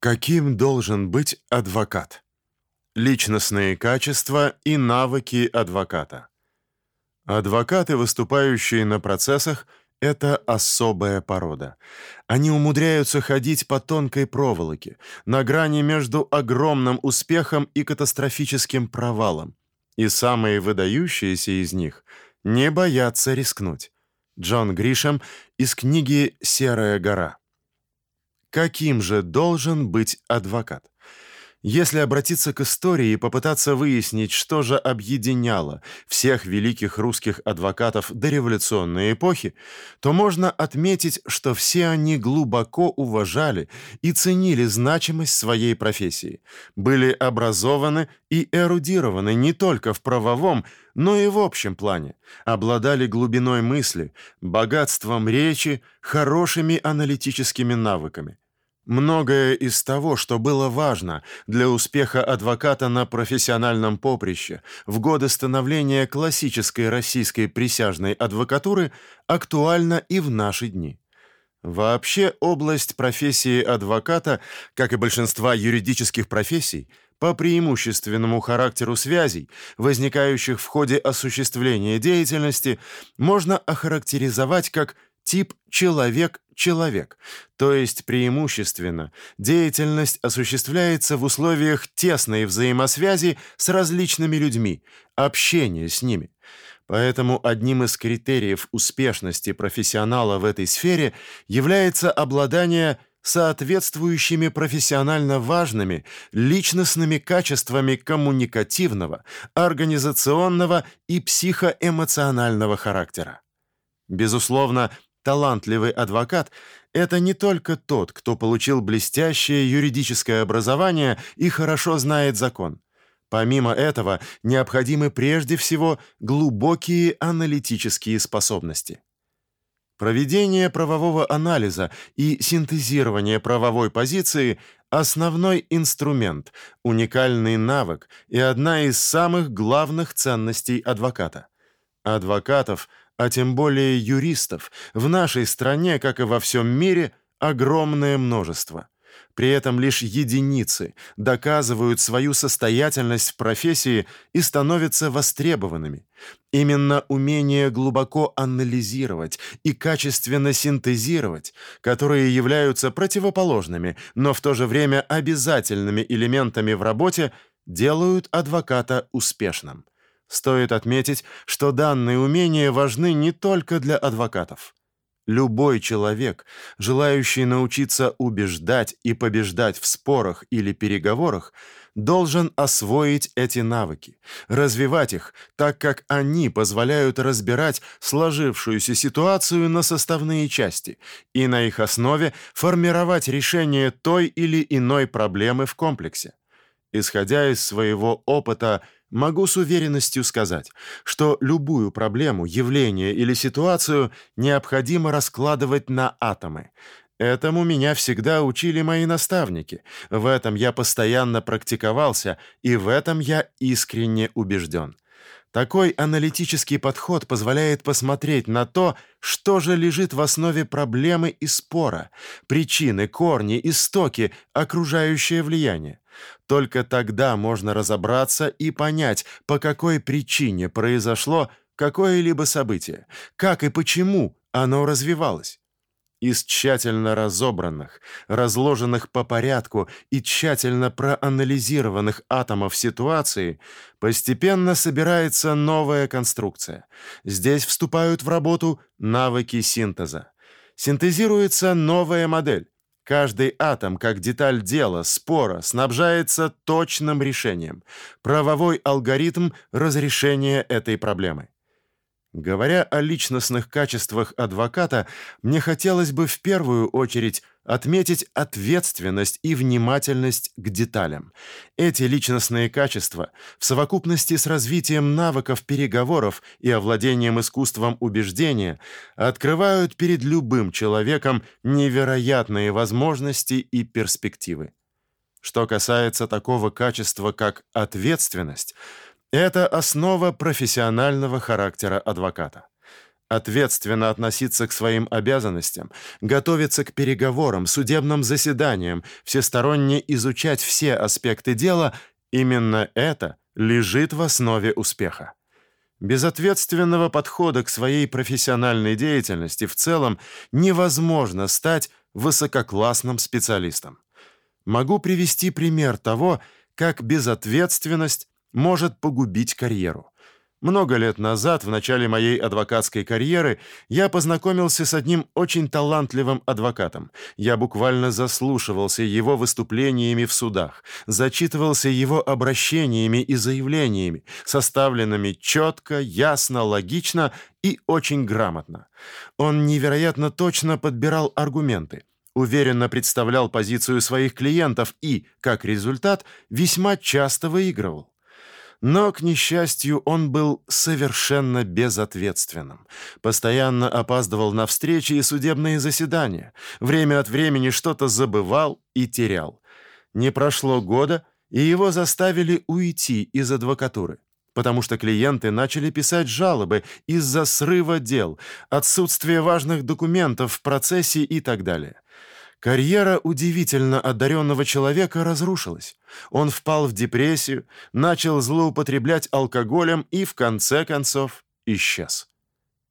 Каким должен быть адвокат? Личностные качества и навыки адвоката. Адвокаты, выступающие на процессах, это особая порода. Они умудряются ходить по тонкой проволоке, на грани между огромным успехом и катастрофическим провалом. И самые выдающиеся из них не боятся рискнуть. Джон Гришем из книги Серая гора. Каким же должен быть адвокат? Если обратиться к истории и попытаться выяснить, что же объединяло всех великих русских адвокатов дореволюционной эпохи, то можно отметить, что все они глубоко уважали и ценили значимость своей профессии, были образованы и эрудированы не только в правовом, но и в общем плане, обладали глубиной мысли, богатством речи, хорошими аналитическими навыками. Многое из того, что было важно для успеха адвоката на профессиональном поприще в годы становления классической российской присяжной адвокатуры, актуально и в наши дни. Вообще область профессии адвоката, как и большинства юридических профессий, по преимущественному характеру связей, возникающих в ходе осуществления деятельности, можно охарактеризовать как тип человек-человек, то есть преимущественно деятельность осуществляется в условиях тесной взаимосвязи с различными людьми, общения с ними. Поэтому одним из критериев успешности профессионала в этой сфере является обладание соответствующими профессионально важными личностными качествами коммуникативного, организационного и психоэмоционального характера. Безусловно, Талантливый адвокат это не только тот, кто получил блестящее юридическое образование и хорошо знает закон. Помимо этого, необходимы прежде всего глубокие аналитические способности. Проведение правового анализа и синтезирование правовой позиции основной инструмент, уникальный навык и одна из самых главных ценностей адвоката. Адвокатов а тем более юристов, в нашей стране, как и во всем мире, огромное множество. При этом лишь единицы доказывают свою состоятельность в профессии и становятся востребованными. Именно умение глубоко анализировать и качественно синтезировать, которые являются противоположными, но в то же время обязательными элементами в работе, делают адвоката успешным. Стоит отметить, что данные умения важны не только для адвокатов. Любой человек, желающий научиться убеждать и побеждать в спорах или переговорах, должен освоить эти навыки, развивать их, так как они позволяют разбирать сложившуюся ситуацию на составные части и на их основе формировать решение той или иной проблемы в комплексе. Исходя из своего опыта, Могу с уверенностью сказать, что любую проблему, явление или ситуацию необходимо раскладывать на атомы. Этому меня всегда учили мои наставники. В этом я постоянно практиковался, и в этом я искренне убежден. Такой аналитический подход позволяет посмотреть на то, что же лежит в основе проблемы и спора, причины, корни, истоки, окружающее влияние. Только тогда можно разобраться и понять, по какой причине произошло какое-либо событие, как и почему оно развивалось. Из тщательно разобранных, разложенных по порядку и тщательно проанализированных атомов ситуации постепенно собирается новая конструкция. Здесь вступают в работу навыки синтеза. Синтезируется новая модель, Каждый атом, как деталь дела, спора, снабжается точным решением, правовой алгоритм разрешения этой проблемы. Говоря о личностных качествах адвоката, мне хотелось бы в первую очередь отметить ответственность и внимательность к деталям. Эти личностные качества в совокупности с развитием навыков переговоров и овладением искусством убеждения открывают перед любым человеком невероятные возможности и перспективы. Что касается такого качества, как ответственность, это основа профессионального характера адвоката. ответственно относиться к своим обязанностям, готовиться к переговорам, судебным заседаниям, всесторонне изучать все аспекты дела, именно это лежит в основе успеха. Без ответственного подхода к своей профессиональной деятельности в целом невозможно стать высококлассным специалистом. Могу привести пример того, как безответственность может погубить карьеру. Много лет назад, в начале моей адвокатской карьеры, я познакомился с одним очень талантливым адвокатом. Я буквально заслушивался его выступлениями в судах, зачитывался его обращениями и заявлениями, составленными четко, ясно, логично и очень грамотно. Он невероятно точно подбирал аргументы, уверенно представлял позицию своих клиентов и, как результат, весьма часто выигрывал. Но, к несчастью, он был совершенно безответственным. Постоянно опаздывал на встречи и судебные заседания. Время от времени что-то забывал и терял. Не прошло года, и его заставили уйти из адвокатуры потому что клиенты начали писать жалобы из-за срыва дел, отсутствия важных документов в процессе и так далее. Карьера удивительно одаренного человека разрушилась. Он впал в депрессию, начал злоупотреблять алкоголем и, в конце концов, исчез.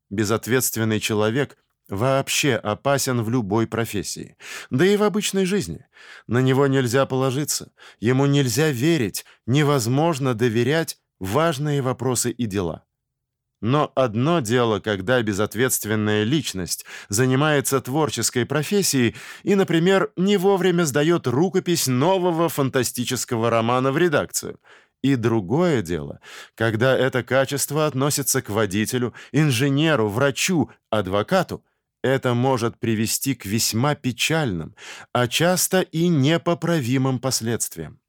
Безответственный человек вообще опасен в любой профессии, да и в обычной жизни. На него нельзя положиться, ему нельзя верить, невозможно доверять важные вопросы и дела. Но одно дело, когда безответственная личность занимается творческой профессией и, например, не вовремя сдает рукопись нового фантастического романа в редакцию. И другое дело, когда это качество относится к водителю, инженеру, врачу, адвокату, это может привести к весьма печальным, а часто и непоправимым последствиям.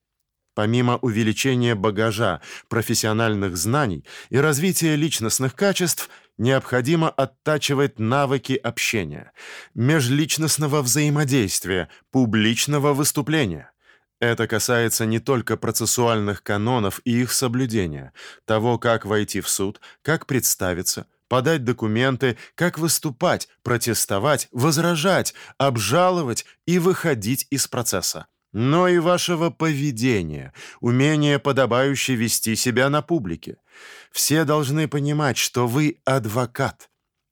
Помимо увеличения багажа профессиональных знаний и развития личностных качеств, необходимо оттачивать навыки общения, межличностного взаимодействия, публичного выступления. Это касается не только процессуальных канонов и их соблюдения, того, как войти в суд, как представиться, подать документы, как выступать, протестовать, возражать, обжаловать и выходить из процесса но и вашего поведения, умения подобающе вести себя на публике. Все должны понимать, что вы адвокат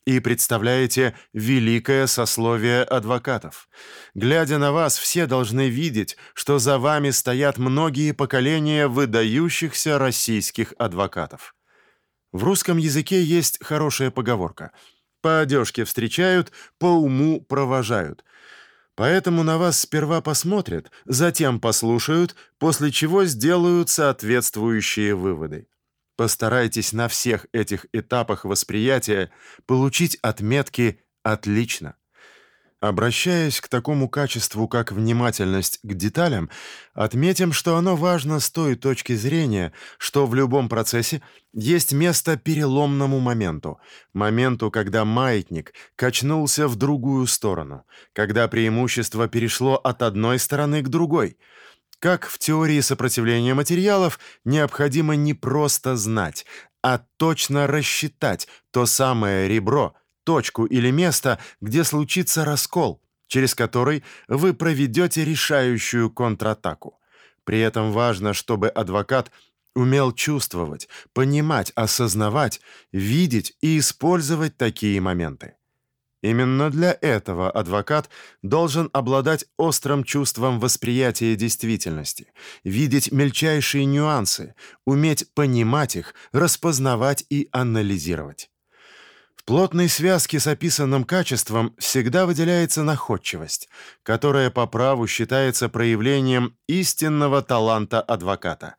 и представляете великое сословие адвокатов. Глядя на вас, все должны видеть, что за вами стоят многие поколения выдающихся российских адвокатов. В русском языке есть хорошая поговорка: по одежке встречают, по уму провожают. Поэтому на вас сперва посмотрят, затем послушают, после чего сделают соответствующие выводы. Постарайтесь на всех этих этапах восприятия получить отметки «отлично». Обращаясь к такому качеству, как внимательность к деталям, отметим, что оно важно с той точки зрения, что в любом процессе есть место переломному моменту, моменту, когда маятник качнулся в другую сторону, когда преимущество перешло от одной стороны к другой. Как в теории сопротивления материалов, необходимо не просто знать, а точно рассчитать то самое ребро – точку или место, где случится раскол, через который вы проведете решающую контратаку. При этом важно, чтобы адвокат умел чувствовать, понимать, осознавать, видеть и использовать такие моменты. Именно для этого адвокат должен обладать острым чувством восприятия действительности, видеть мельчайшие нюансы, уметь понимать их, распознавать и анализировать плотной связке с описанным качеством всегда выделяется находчивость, которая по праву считается проявлением истинного таланта адвоката,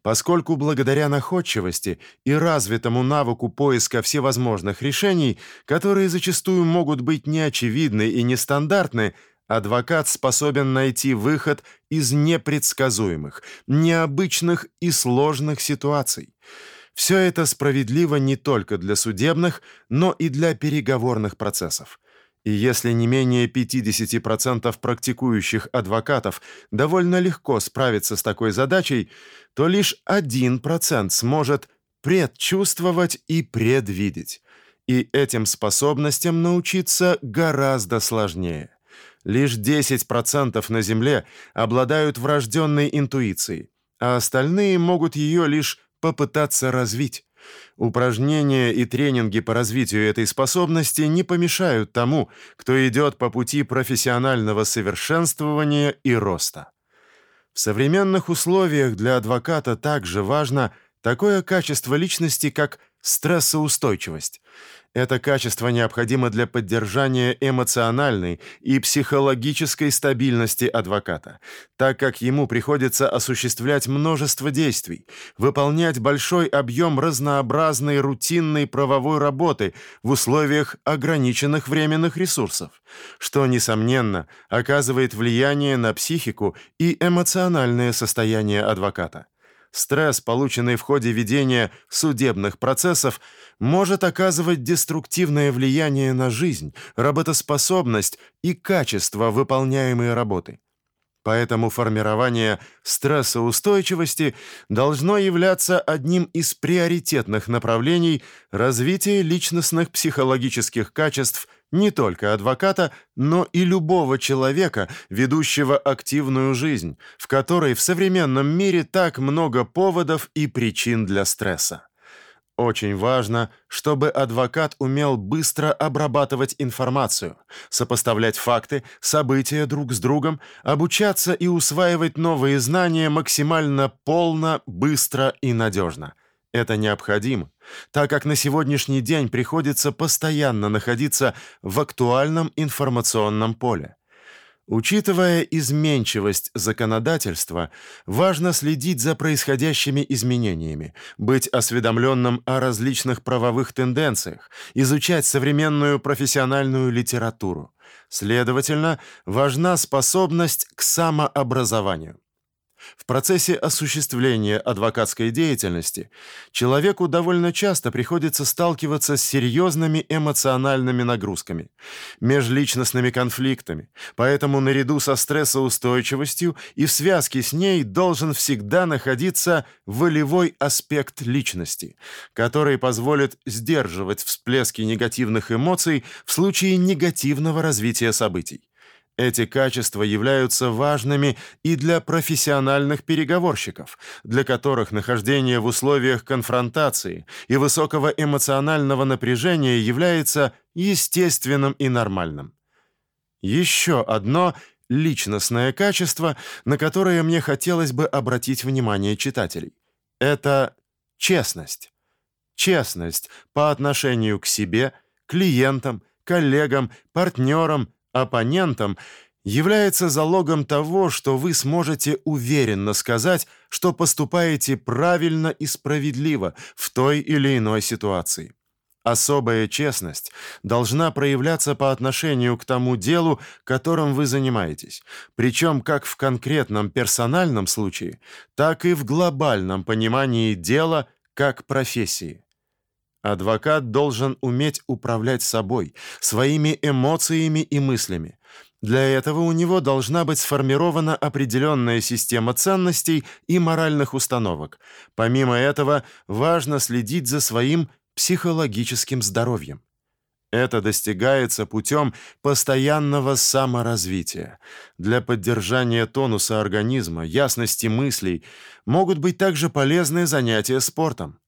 поскольку благодаря находчивости и развитому навыку поиска всевозможных решений, которые зачастую могут быть неочевидны и нестандартны, адвокат способен найти выход из непредсказуемых, необычных и сложных ситуаций. Все это справедливо не только для судебных, но и для переговорных процессов. И если не менее 50% практикующих адвокатов довольно легко справиться с такой задачей, то лишь 1% сможет предчувствовать и предвидеть. И этим способностям научиться гораздо сложнее. Лишь 10% на Земле обладают врожденной интуицией, а остальные могут ее лишь попытаться развить. Упражнения и тренинги по развитию этой способности не помешают тому, кто идет по пути профессионального совершенствования и роста. В современных условиях для адвоката также важно такое качество личности, как стрессоустойчивость. Это качество необходимо для поддержания эмоциональной и психологической стабильности адвоката, так как ему приходится осуществлять множество действий, выполнять большой объем разнообразной рутинной правовой работы в условиях ограниченных временных ресурсов, что несомненно оказывает влияние на психику и эмоциональное состояние адвоката. Стресс, полученный в ходе ведения судебных процессов, может оказывать деструктивное влияние на жизнь, работоспособность и качество выполняемой работы. Поэтому формирование стрессоустойчивости должно являться одним из приоритетных направлений развития личностных психологических качеств не только адвоката, но и любого человека, ведущего активную жизнь, в которой в современном мире так много поводов и причин для стресса. Очень важно, чтобы адвокат умел быстро обрабатывать информацию, сопоставлять факты, события друг с другом, обучаться и усваивать новые знания максимально полно, быстро и надежно. Это необходимо, так как на сегодняшний день приходится постоянно находиться в актуальном информационном поле. Учитывая изменчивость законодательства, важно следить за происходящими изменениями, быть осведомленным о различных правовых тенденциях, изучать современную профессиональную литературу. Следовательно, важна способность к самообразованию. В процессе осуществления адвокатской деятельности человеку довольно часто приходится сталкиваться с серьезными эмоциональными нагрузками, межличностными конфликтами, поэтому наряду со стрессоустойчивостью и в связке с ней должен всегда находиться волевой аспект личности, который позволит сдерживать всплески негативных эмоций в случае негативного развития событий. Эти качества являются важными и для профессиональных переговорщиков, для которых нахождение в условиях конфронтации и высокого эмоционального напряжения является естественным и нормальным. Еще одно личностное качество, на которое мне хотелось бы обратить внимание читателей это честность. Честность по отношению к себе, клиентам, коллегам, партнерам, оппонентом является залогом того, что вы сможете уверенно сказать, что поступаете правильно и справедливо в той или иной ситуации. Особая честность должна проявляться по отношению к тому делу, которым вы занимаетесь, причем как в конкретном персональном случае, так и в глобальном понимании дела как профессии. Адвокат должен уметь управлять собой, своими эмоциями и мыслями. Для этого у него должна быть сформирована определенная система ценностей и моральных установок. Помимо этого, важно следить за своим психологическим здоровьем. Это достигается путем постоянного саморазвития. Для поддержания тонуса организма, ясности мыслей могут быть также полезны занятия спортом.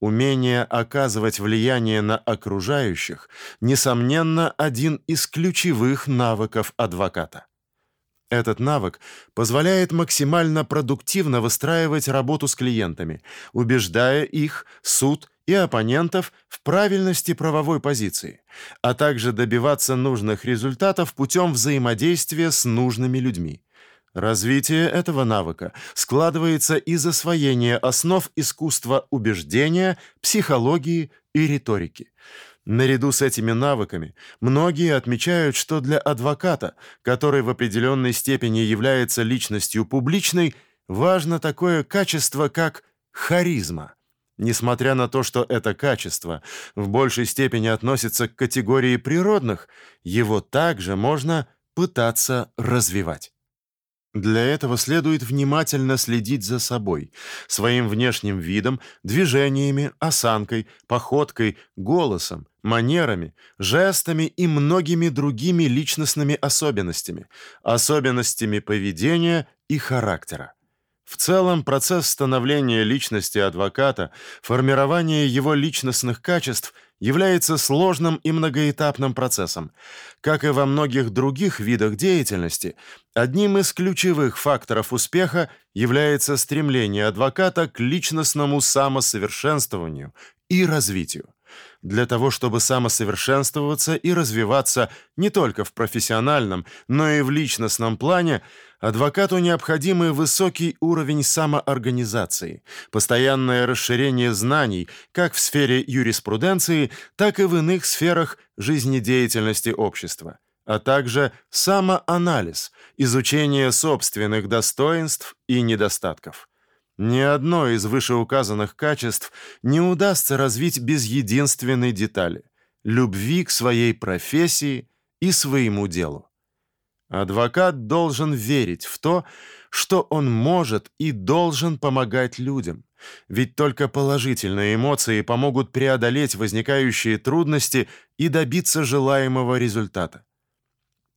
Умение оказывать влияние на окружающих несомненно один из ключевых навыков адвоката. Этот навык позволяет максимально продуктивно выстраивать работу с клиентами, убеждая их, суд и оппонентов в правильности правовой позиции, а также добиваться нужных результатов путем взаимодействия с нужными людьми. Развитие этого навыка складывается из освоения основ искусства убеждения, психологии и риторики. Наряду с этими навыками многие отмечают, что для адвоката, который в определенной степени является личностью публичной, важно такое качество, как харизма. Несмотря на то, что это качество в большей степени относится к категории природных, его также можно пытаться развивать. Для этого следует внимательно следить за собой, своим внешним видом, движениями, осанкой, походкой, голосом, манерами, жестами и многими другими личностными особенностями, особенностями поведения и характера. В целом, процесс становления личности адвоката, формирование его личностных качеств является сложным и многоэтапным процессом. Как и во многих других видах деятельности, одним из ключевых факторов успеха является стремление адвоката к личностному самосовершенствованию и развитию для того, чтобы самосовершенствоваться и развиваться не только в профессиональном, но и в личностном плане, адвокату необходимый высокий уровень самоорганизации, постоянное расширение знаний как в сфере юриспруденции, так и в иных сферах жизнедеятельности общества, а также самоанализ, изучение собственных достоинств и недостатков. Ни одно из вышеуказанных качеств не удастся развить без единственной детали любви к своей профессии и своему делу. Адвокат должен верить в то, что он может и должен помогать людям, ведь только положительные эмоции помогут преодолеть возникающие трудности и добиться желаемого результата.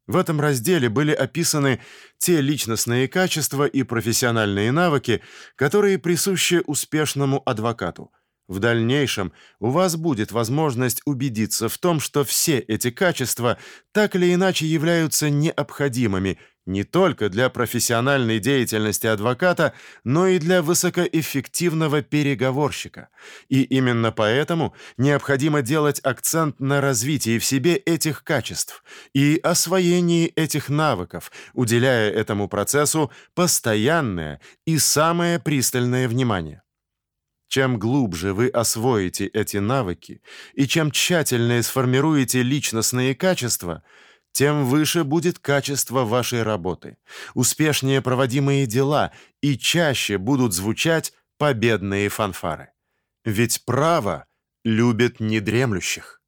В этом разделе были описаны те личностные качества и профессиональные навыки, которые присущи успешному адвокату. В дальнейшем у вас будет возможность убедиться в том, что все эти качества так или иначе являются необходимыми не только для профессиональной деятельности адвоката, но и для высокоэффективного переговорщика. И именно поэтому необходимо делать акцент на развитии в себе этих качеств и освоении этих навыков, уделяя этому процессу постоянное и самое пристальное внимание. Чем глубже вы освоите эти навыки и чем тщательнее сформируете личностные качества – тем выше будет качество вашей работы, успешнее проводимые дела и чаще будут звучать победные фанфары. Ведь право любит недремлющих.